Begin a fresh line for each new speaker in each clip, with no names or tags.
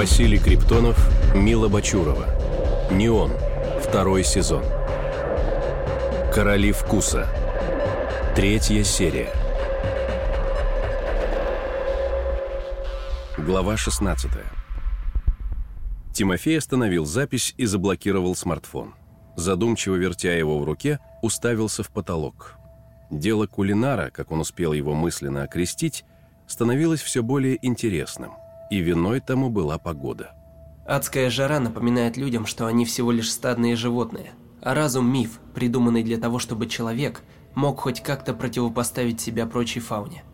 Василий Криптонов, Мила Бачурова. Неон. Второй сезон. Короли вкуса. Третья серия. Глава 16. Тимофей остановил запись и заблокировал смартфон. Задумчиво вертя его в руке, уставился в потолок. Дело кулинара, как он успел его мысленно окрестить, становилось все более интересным, и виной тому была погода.
Адская жара напоминает людям, что они всего лишь стадные животные, а разум – миф, придуманный для того, чтобы человек мог хоть как-то противопоставить себя прочей фауне.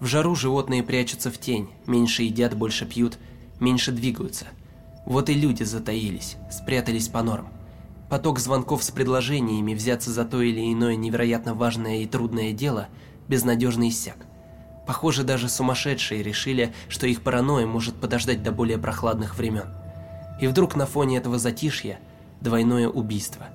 В жару животные прячутся в тень, меньше едят, больше пьют, меньше двигаются. Вот и люди затаились, спрятались по норам. Поток звонков с предложениями взяться за то или иное невероятно важное и трудное дело безнадежно иссяк. Похоже, даже сумасшедшие решили, что их паранойя может подождать до более прохладных времен. И вдруг на фоне этого затишья двойное убийство.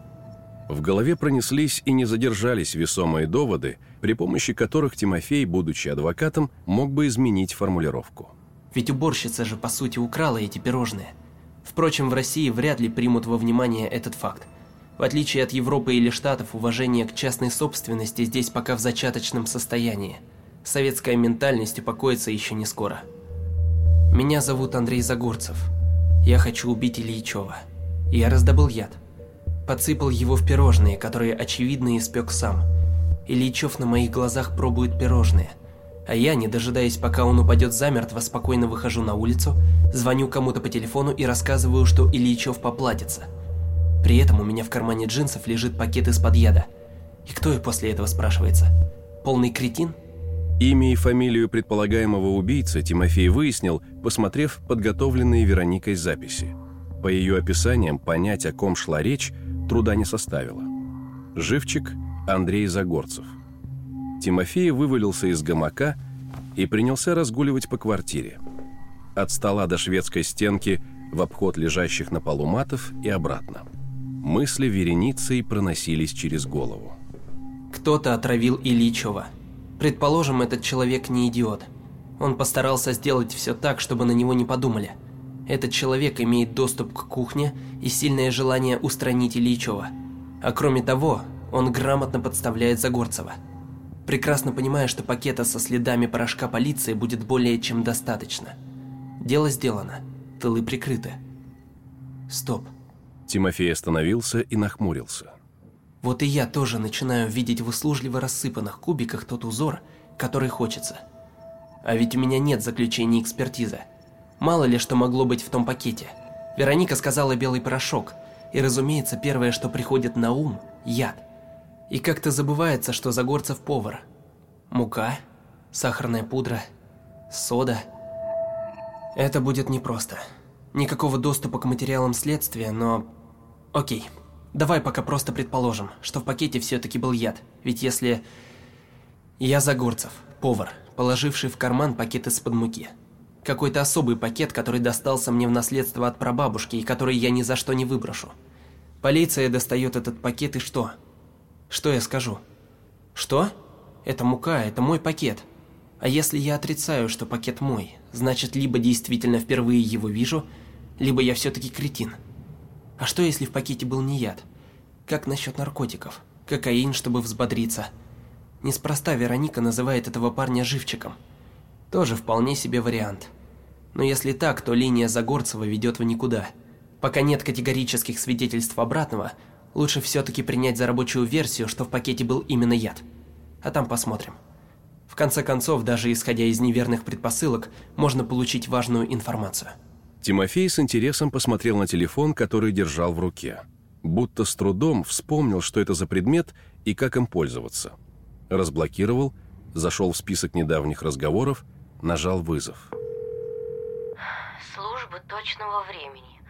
В голове пронеслись и не задержались весомые доводы, при помощи которых Тимофей, будучи адвокатом, мог бы изменить формулировку.
Ведь уборщица же по сути украла эти пирожные. Впрочем, в России вряд ли примут во внимание этот факт. В отличие от Европы или Штатов, уважение к частной собственности здесь пока в зачаточном состоянии. Советская ментальность упокоится еще не скоро. Меня зовут Андрей Загорцев. Я хочу убить Ильичева. Я раздобыл яд. Подсыпал его в пирожные, которые очевидно испек сам. Ильичев на моих глазах пробует пирожные – а я, не дожидаясь, пока он упадет замертво, спокойно выхожу на улицу, звоню кому-то по телефону и рассказываю, что Ильичев поплатится. При этом у меня в кармане джинсов лежит пакет из-под яда. И кто и после этого спрашивается? Полный кретин?
Имя и фамилию предполагаемого убийцы Тимофей выяснил, посмотрев подготовленные Вероникой записи. По ее описаниям понять, о ком шла речь, труда не составило. Живчик Андрей Загорцев. Тимофей вывалился из гамака и принялся разгуливать по квартире. От стола до шведской стенки в обход лежащих на полу матов и обратно. Мысли вереницей проносились через голову.
Кто-то отравил Ильичева. Предположим, этот человек не идиот. Он постарался сделать все так, чтобы на него не подумали. Этот человек имеет доступ к кухне и сильное желание устранить Ильичева. А кроме того, он грамотно подставляет Загорцева прекрасно понимая, что пакета со следами порошка полиции будет более чем достаточно. Дело сделано, тылы прикрыты. Стоп.
Тимофей остановился и нахмурился.
Вот и я тоже начинаю видеть в услужливо рассыпанных кубиках тот узор, который хочется. А ведь у меня нет заключения экспертизы. Мало ли что могло быть в том пакете. Вероника сказала белый порошок, и разумеется, первое, что приходит на ум – яд. И как-то забывается, что Загорцев повар. Мука, сахарная пудра, сода. Это будет непросто. Никакого доступа к материалам следствия, но... Окей, давай пока просто предположим, что в пакете все-таки был яд. Ведь если... Я Загорцев, повар, положивший в карман пакет из-под муки. Какой-то особый пакет, который достался мне в наследство от прабабушки и который я ни за что не выброшу. Полиция достает этот пакет и что? Что я скажу? Что? Это мука, это мой пакет. А если я отрицаю, что пакет мой, значит, либо действительно впервые его вижу, либо я все-таки кретин. А что, если в пакете был не яд? Как насчет наркотиков? Кокаин, чтобы взбодриться. Неспроста Вероника называет этого парня живчиком. Тоже вполне себе вариант. Но если так, то линия Загорцева ведет в никуда. Пока нет категорических свидетельств обратного, Лучше все-таки принять за рабочую версию, что в пакете был именно яд. А там посмотрим. В конце концов, даже исходя из неверных предпосылок, можно получить важную информацию.
Тимофей с интересом посмотрел на телефон, который держал в руке. Будто с трудом вспомнил, что это за предмет и как им пользоваться. Разблокировал, зашел в список недавних разговоров, нажал вызов.
Служба точного времени.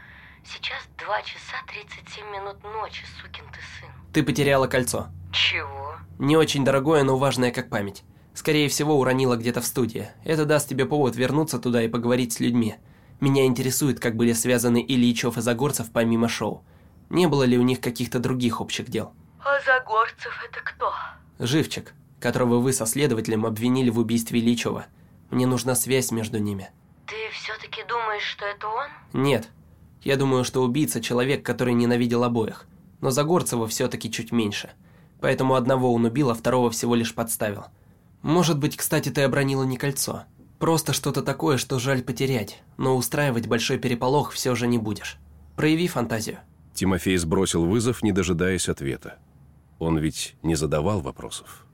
Сейчас 2 часа 37 минут ночи, сукин ты сын.
Ты потеряла кольцо.
Чего?
Не очень дорогое, но важное как память. Скорее всего, уронила где-то в студии. Это даст тебе повод вернуться туда и поговорить с людьми. Меня интересует, как были связаны Ильичев и Загорцев помимо шоу. Не было ли у них каких-то других общих дел?
А Загорцев это кто?
Живчик, которого вы со следователем обвинили в убийстве Ильичева. Мне нужна связь между ними.
Ты все все-таки думаешь, что это он?
Нет. Я думаю, что убийца – человек, который ненавидел обоих. Но Загорцева все-таки чуть меньше. Поэтому одного он убил, а второго всего лишь подставил. Может быть, кстати, ты обронила не кольцо. Просто что-то такое, что жаль потерять, но устраивать большой переполох все же не будешь. Прояви фантазию.
Тимофей сбросил вызов, не дожидаясь ответа. Он ведь не задавал вопросов.